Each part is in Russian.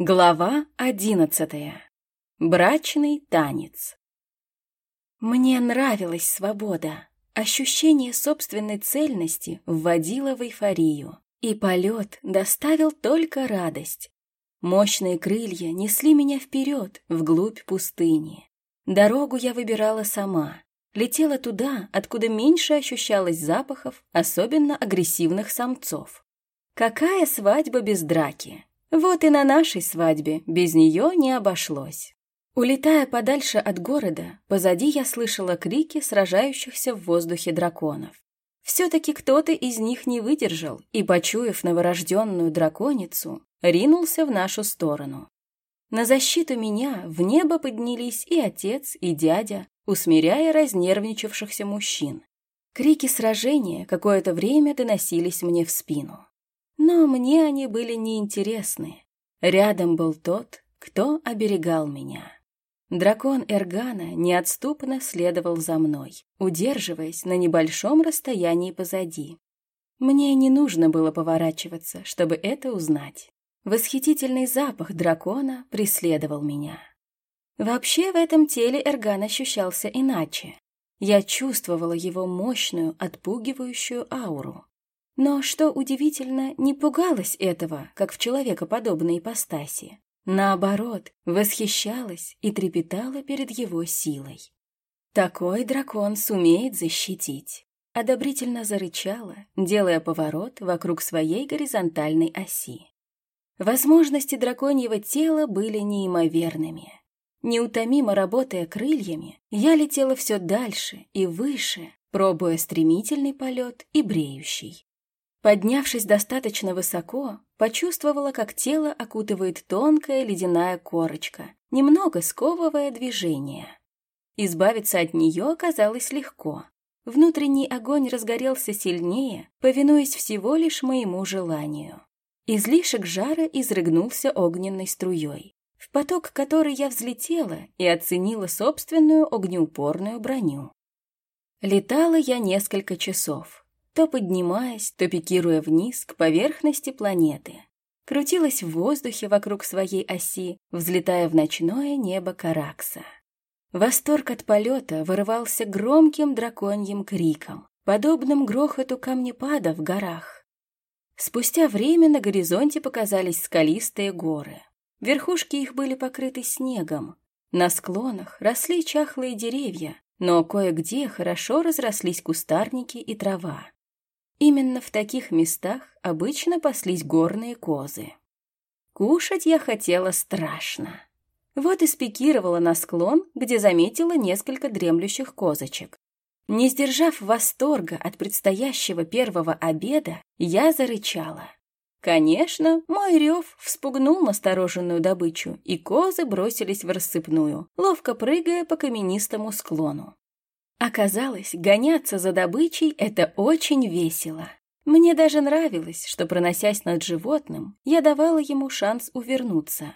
Глава одиннадцатая. Брачный танец. Мне нравилась свобода. Ощущение собственной цельности вводило в эйфорию. И полет доставил только радость. Мощные крылья несли меня вперед, вглубь пустыни. Дорогу я выбирала сама. Летела туда, откуда меньше ощущалось запахов, особенно агрессивных самцов. Какая свадьба без драки? Вот и на нашей свадьбе без нее не обошлось. Улетая подальше от города, позади я слышала крики сражающихся в воздухе драконов. Все-таки кто-то из них не выдержал и, почуяв новорожденную драконицу, ринулся в нашу сторону. На защиту меня в небо поднялись и отец, и дядя, усмиряя разнервничавшихся мужчин. Крики сражения какое-то время доносились мне в спину. Но мне они были неинтересны. Рядом был тот, кто оберегал меня. Дракон Эргана неотступно следовал за мной, удерживаясь на небольшом расстоянии позади. Мне не нужно было поворачиваться, чтобы это узнать. Восхитительный запах дракона преследовал меня. Вообще в этом теле Эрган ощущался иначе. Я чувствовала его мощную, отпугивающую ауру. Но, что удивительно, не пугалась этого, как в человекоподобной ипостаси. Наоборот, восхищалась и трепетала перед его силой. Такой дракон сумеет защитить. Одобрительно зарычала, делая поворот вокруг своей горизонтальной оси. Возможности драконьего тела были неимоверными. Неутомимо работая крыльями, я летела все дальше и выше, пробуя стремительный полет и бреющий. Поднявшись достаточно высоко, почувствовала, как тело окутывает тонкая ледяная корочка, немного сковывая движение. Избавиться от нее оказалось легко. Внутренний огонь разгорелся сильнее, повинуясь всего лишь моему желанию. Излишек жара изрыгнулся огненной струей, в поток которой я взлетела и оценила собственную огнеупорную броню. Летала я несколько часов, то поднимаясь, то пикируя вниз к поверхности планеты. Крутилась в воздухе вокруг своей оси, взлетая в ночное небо Каракса. Восторг от полета вырывался громким драконьим криком, подобным грохоту камнепада в горах. Спустя время на горизонте показались скалистые горы. Верхушки их были покрыты снегом. На склонах росли чахлые деревья, но кое-где хорошо разрослись кустарники и трава. Именно в таких местах обычно паслись горные козы. Кушать я хотела страшно. Вот и спикировала на склон, где заметила несколько дремлющих козочек. Не сдержав восторга от предстоящего первого обеда, я зарычала. Конечно, мой рев вспугнул настороженную добычу, и козы бросились в рассыпную, ловко прыгая по каменистому склону. Оказалось, гоняться за добычей — это очень весело. Мне даже нравилось, что, проносясь над животным, я давала ему шанс увернуться.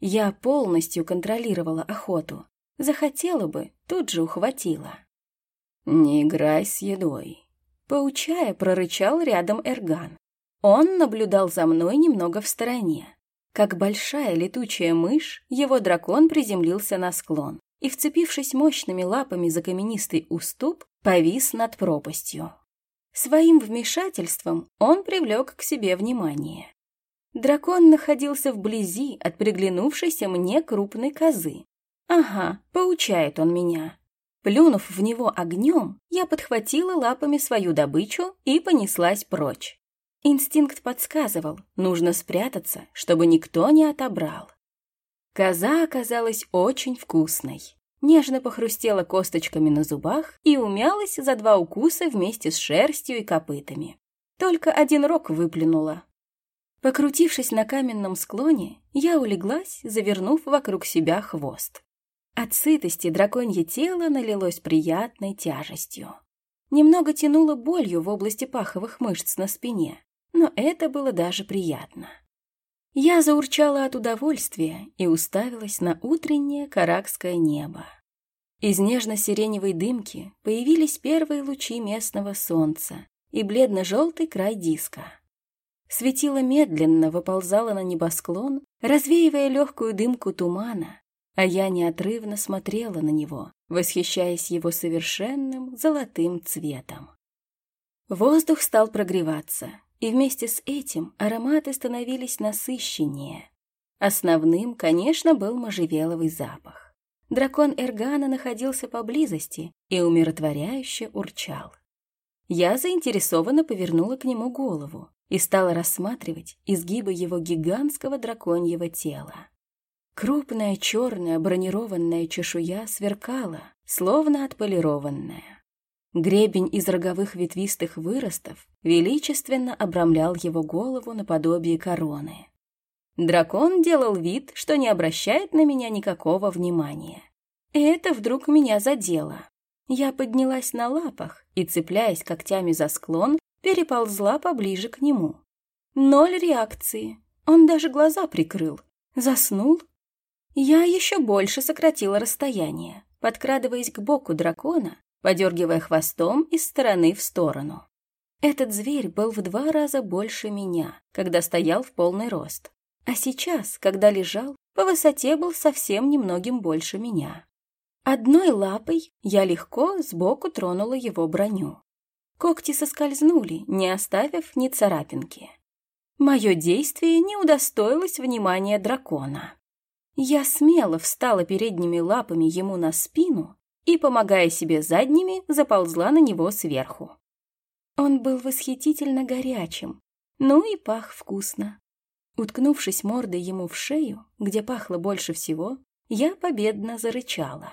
Я полностью контролировала охоту. Захотела бы, тут же ухватила. «Не играй с едой», — поучая, прорычал рядом Эрган. Он наблюдал за мной немного в стороне. Как большая летучая мышь, его дракон приземлился на склон и, вцепившись мощными лапами за каменистый уступ, повис над пропастью. Своим вмешательством он привлек к себе внимание. Дракон находился вблизи от приглянувшейся мне крупной козы. Ага, поучает он меня. Плюнув в него огнем, я подхватила лапами свою добычу и понеслась прочь. Инстинкт подсказывал, нужно спрятаться, чтобы никто не отобрал. Коза оказалась очень вкусной. Нежно похрустела косточками на зубах и умялась за два укуса вместе с шерстью и копытами. Только один рог выплюнула. Покрутившись на каменном склоне, я улеглась, завернув вокруг себя хвост. От сытости драконье тело налилось приятной тяжестью. Немного тянуло болью в области паховых мышц на спине, но это было даже приятно. Я заурчала от удовольствия и уставилась на утреннее каракское небо. Из нежно-сиреневой дымки появились первые лучи местного солнца и бледно-желтый край диска. Светило медленно выползало на небосклон, развеивая легкую дымку тумана, а я неотрывно смотрела на него, восхищаясь его совершенным золотым цветом. Воздух стал прогреваться, и вместе с этим ароматы становились насыщеннее. Основным, конечно, был можжевеловый запах. Дракон Эргана находился поблизости и умиротворяюще урчал. Я заинтересованно повернула к нему голову и стала рассматривать изгибы его гигантского драконьего тела. Крупная черная бронированная чешуя сверкала, словно отполированная. Гребень из роговых ветвистых выростов величественно обрамлял его голову наподобие короны. Дракон делал вид, что не обращает на меня никакого внимания. И это вдруг меня задело. Я поднялась на лапах и, цепляясь когтями за склон, переползла поближе к нему. Ноль реакции. Он даже глаза прикрыл. Заснул я еще больше сократила расстояние, подкрадываясь к боку дракона, подергивая хвостом из стороны в сторону. Этот зверь был в два раза больше меня, когда стоял в полный рост. А сейчас, когда лежал, по высоте был совсем немногим больше меня. Одной лапой я легко сбоку тронула его броню. Когти соскользнули, не оставив ни царапинки. Мое действие не удостоилось внимания дракона. Я смело встала передними лапами ему на спину и, помогая себе задними, заползла на него сверху. Он был восхитительно горячим, ну и пах вкусно. Уткнувшись мордой ему в шею, где пахло больше всего, я победно зарычала.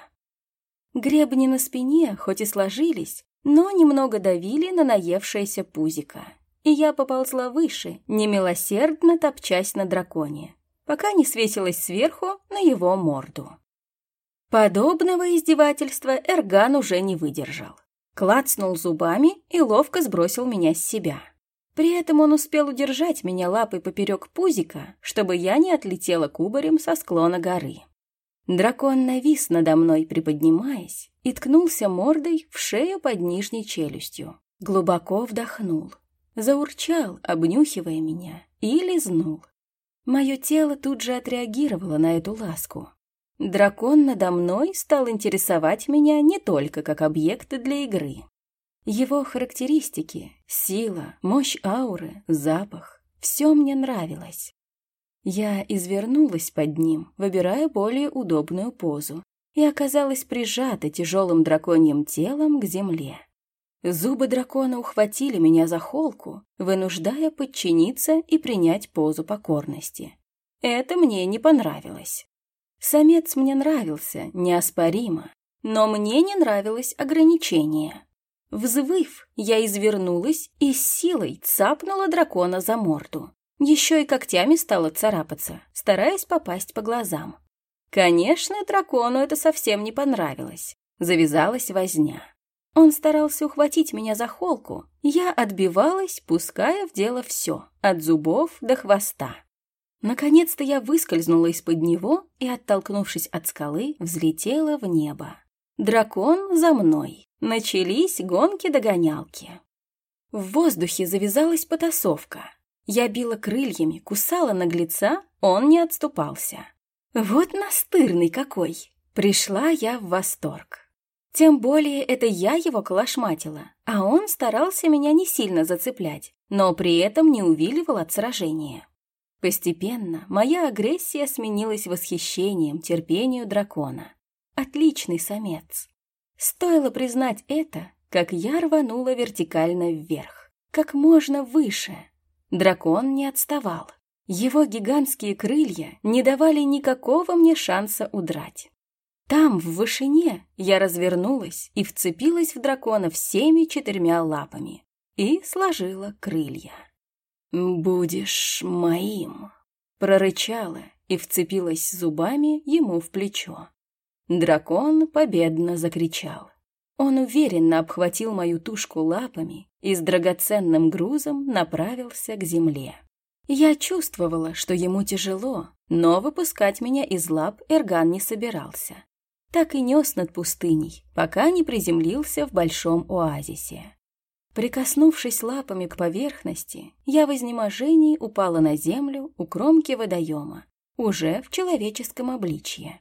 Гребни на спине хоть и сложились, но немного давили на наевшееся пузико, и я поползла выше, немилосердно топчась на драконе пока не свесилась сверху на его морду. Подобного издевательства Эрган уже не выдержал. Клацнул зубами и ловко сбросил меня с себя. При этом он успел удержать меня лапой поперек пузика, чтобы я не отлетела кубарем со склона горы. Дракон навис надо мной, приподнимаясь, и ткнулся мордой в шею под нижней челюстью. Глубоко вдохнул. Заурчал, обнюхивая меня, и лизнул. Мое тело тут же отреагировало на эту ласку. Дракон надо мной стал интересовать меня не только как объект для игры. Его характеристики, сила, мощь ауры, запах — все мне нравилось. Я извернулась под ним, выбирая более удобную позу, и оказалась прижата тяжелым драконьим телом к земле. Зубы дракона ухватили меня за холку, вынуждая подчиниться и принять позу покорности. Это мне не понравилось. Самец мне нравился, неоспоримо, но мне не нравилось ограничение. Взвыв, я извернулась и с силой цапнула дракона за морду. Еще и когтями стала царапаться, стараясь попасть по глазам. Конечно, дракону это совсем не понравилось. Завязалась возня. Он старался ухватить меня за холку. Я отбивалась, пуская в дело все, от зубов до хвоста. Наконец-то я выскользнула из-под него и, оттолкнувшись от скалы, взлетела в небо. Дракон за мной. Начались гонки-догонялки. В воздухе завязалась потасовка. Я била крыльями, кусала наглеца, он не отступался. Вот настырный какой! Пришла я в восторг. Тем более это я его колошматила, а он старался меня не сильно зацеплять, но при этом не увиливал от сражения. Постепенно моя агрессия сменилась восхищением терпению дракона. Отличный самец. Стоило признать это, как я рванула вертикально вверх, как можно выше. Дракон не отставал. Его гигантские крылья не давали никакого мне шанса удрать. Там, в вышине, я развернулась и вцепилась в дракона всеми четырьмя лапами и сложила крылья. «Будешь моим!» Прорычала и вцепилась зубами ему в плечо. Дракон победно закричал. Он уверенно обхватил мою тушку лапами и с драгоценным грузом направился к земле. Я чувствовала, что ему тяжело, но выпускать меня из лап Эрган не собирался так и нес над пустыней, пока не приземлился в большом оазисе. Прикоснувшись лапами к поверхности, я в изнеможении упала на землю у кромки водоема, уже в человеческом обличье.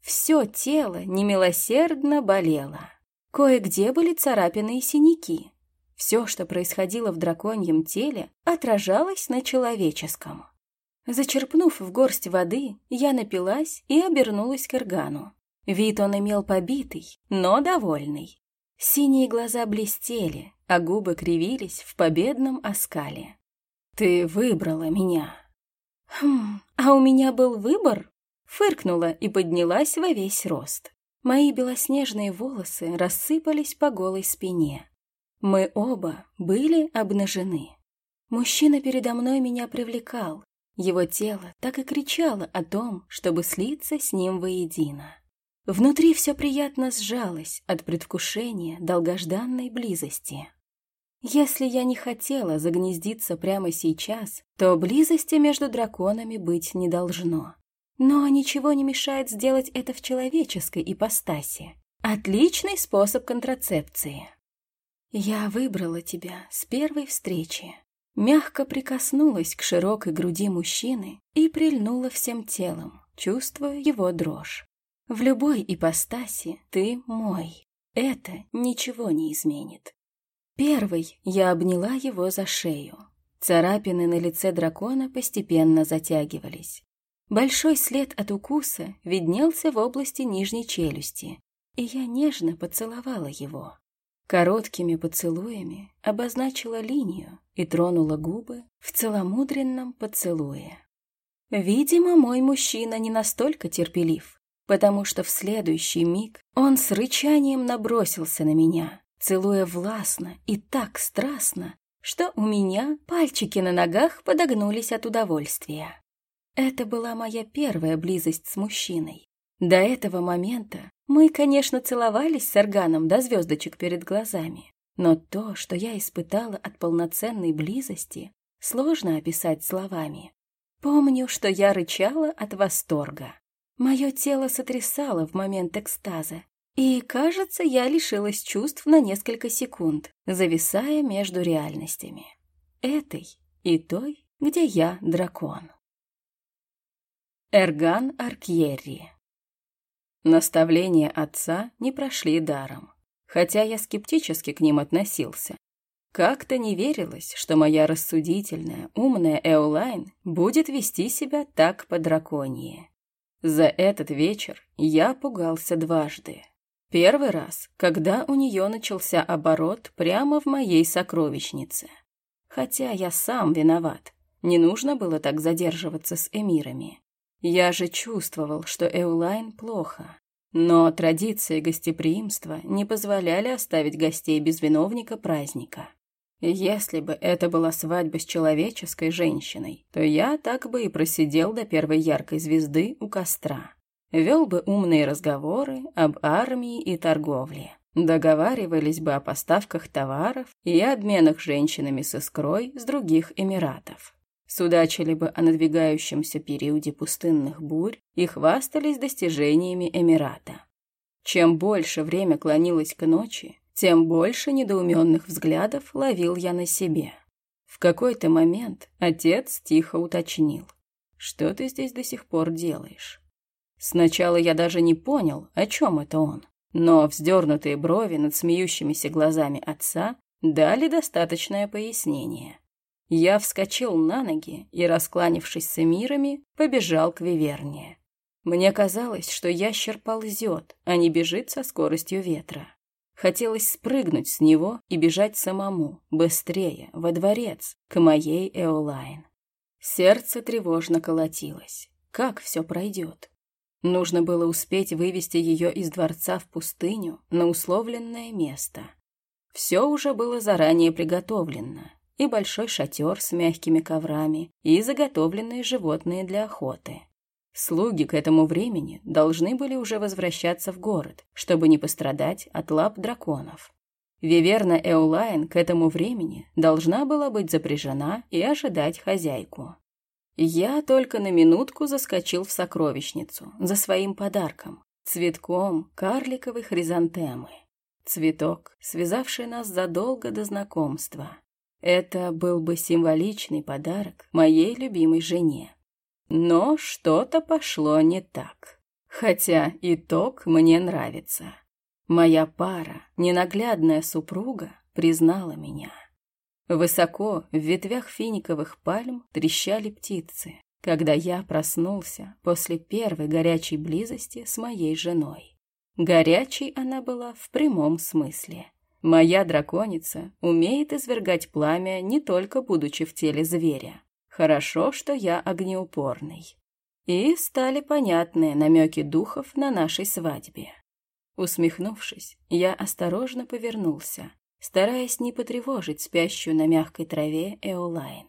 Все тело немилосердно болело. Кое-где были царапины и синяки. Все, что происходило в драконьем теле, отражалось на человеческом. Зачерпнув в горсть воды, я напилась и обернулась к Иргану. Вид он имел побитый, но довольный. Синие глаза блестели, а губы кривились в победном оскале. «Ты выбрала меня». «Хм, а у меня был выбор?» Фыркнула и поднялась во весь рост. Мои белоснежные волосы рассыпались по голой спине. Мы оба были обнажены. Мужчина передо мной меня привлекал. Его тело так и кричало о том, чтобы слиться с ним воедино. Внутри все приятно сжалось от предвкушения долгожданной близости. Если я не хотела загнездиться прямо сейчас, то близости между драконами быть не должно. Но ничего не мешает сделать это в человеческой ипостаси. Отличный способ контрацепции. Я выбрала тебя с первой встречи. Мягко прикоснулась к широкой груди мужчины и прильнула всем телом, чувствуя его дрожь. В любой ипостаси ты мой. Это ничего не изменит. Первый я обняла его за шею. Царапины на лице дракона постепенно затягивались. Большой след от укуса виднелся в области нижней челюсти, и я нежно поцеловала его. Короткими поцелуями обозначила линию и тронула губы в целомудренном поцелуе. Видимо, мой мужчина не настолько терпелив, потому что в следующий миг он с рычанием набросился на меня, целуя властно и так страстно, что у меня пальчики на ногах подогнулись от удовольствия. Это была моя первая близость с мужчиной. До этого момента мы, конечно, целовались с органом до звездочек перед глазами, но то, что я испытала от полноценной близости, сложно описать словами. Помню, что я рычала от восторга. Мое тело сотрясало в момент экстаза, и, кажется, я лишилась чувств на несколько секунд, зависая между реальностями. Этой и той, где я дракон. Эрган Аркьерри Наставления отца не прошли даром, хотя я скептически к ним относился. Как-то не верилось, что моя рассудительная, умная Эолайн будет вести себя так по-драконье. За этот вечер я пугался дважды. Первый раз, когда у нее начался оборот прямо в моей сокровищнице. Хотя я сам виноват. Не нужно было так задерживаться с эмирами. Я же чувствовал, что Эулайн плохо. Но традиции гостеприимства не позволяли оставить гостей без виновника праздника. Если бы это была свадьба с человеческой женщиной, то я так бы и просидел до первой яркой звезды у костра. Вел бы умные разговоры об армии и торговле. Договаривались бы о поставках товаров и обменах женщинами с искрой с других эмиратов. Судачили бы о надвигающемся периоде пустынных бурь и хвастались достижениями Эмирата. Чем больше время клонилось к ночи, тем больше недоуменных взглядов ловил я на себе. В какой-то момент отец тихо уточнил. «Что ты здесь до сих пор делаешь?» Сначала я даже не понял, о чем это он, но вздернутые брови над смеющимися глазами отца дали достаточное пояснение. Я вскочил на ноги и, раскланившись с эмирами, побежал к Виверне. Мне казалось, что ящер ползет, а не бежит со скоростью ветра. Хотелось спрыгнуть с него и бежать самому, быстрее, во дворец, к моей Эолайн. Сердце тревожно колотилось. Как все пройдет? Нужно было успеть вывести ее из дворца в пустыню на условленное место. Все уже было заранее приготовлено. И большой шатер с мягкими коврами, и заготовленные животные для охоты. Слуги к этому времени должны были уже возвращаться в город, чтобы не пострадать от лап драконов. Виверна Эулайн к этому времени должна была быть запряжена и ожидать хозяйку. Я только на минутку заскочил в сокровищницу за своим подарком – цветком карликовой хризантемы. цветок, связавший нас задолго до знакомства. Это был бы символичный подарок моей любимой жене. Но что-то пошло не так. Хотя итог мне нравится. Моя пара, ненаглядная супруга, признала меня. Высоко в ветвях финиковых пальм трещали птицы, когда я проснулся после первой горячей близости с моей женой. Горячей она была в прямом смысле. Моя драконица умеет извергать пламя не только будучи в теле зверя. Хорошо, что я огнеупорный. И стали понятны намеки духов на нашей свадьбе. Усмехнувшись, я осторожно повернулся, стараясь не потревожить спящую на мягкой траве Эолайн.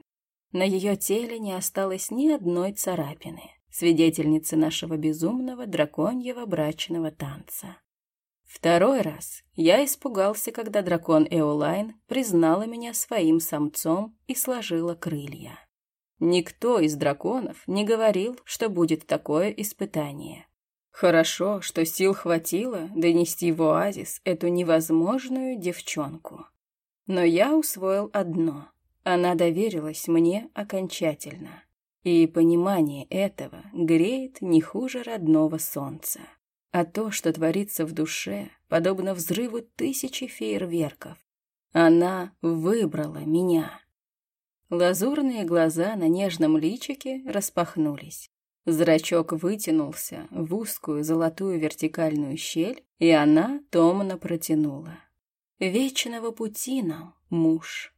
На ее теле не осталось ни одной царапины, свидетельницы нашего безумного драконьего брачного танца. Второй раз я испугался, когда дракон Эолайн признала меня своим самцом и сложила крылья. Никто из драконов не говорил, что будет такое испытание. Хорошо, что сил хватило донести в оазис эту невозможную девчонку. Но я усвоил одно. Она доверилась мне окончательно. И понимание этого греет не хуже родного солнца. А то, что творится в душе, подобно взрыву тысячи фейерверков. Она выбрала меня. Лазурные глаза на нежном личике распахнулись. Зрачок вытянулся в узкую золотую вертикальную щель, и она томно протянула. «Вечного пути нам, муж!»